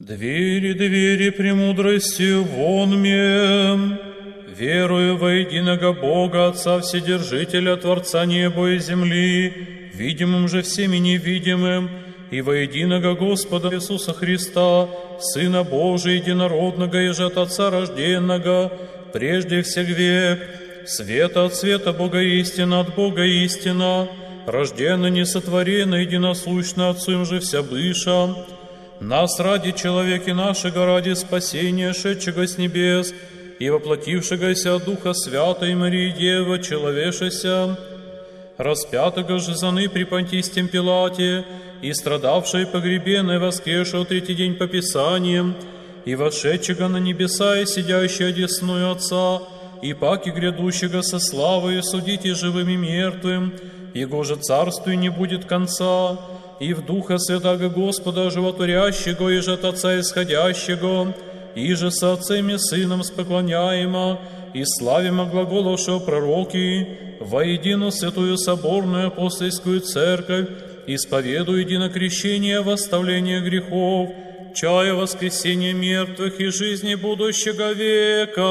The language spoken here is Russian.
Двери, двери премудрости вон мне, верую во единого Бога, Отца Вседержителя, Творца неба и земли, видимым же всеми невидимым, и во единого Господа Иисуса Христа, Сына Божия, единородного и же от Отца рожденного, прежде всех век, света от света Бога истина, от Бога истина, рожденно, несотворенно, единосущно Отцу им же вся быша, нас ради человеки нашего, ради спасения, шедшего с небес, и воплотившегося от Духа Святой Марии Дева, человешеся, распятого же заны при Понтистем Пилате, и страдавшей погребенной воскресшего третий день по Писаниям, и вошедшего на небеса и сидящего одесную Отца, и паки грядущего со славой судите живым и мертвым, Его же царству не будет конца, и в Духа Святаго Господа Животворящего, и же от Отца исходящего, и же со Отцем и Сыном споклоняемо, и славимо глаголовшего пророки, воедино Святую Соборную Апостольскую Церковь, исповедую едино крещение в оставление грехов, чая воскресения мертвых и жизни будущего века.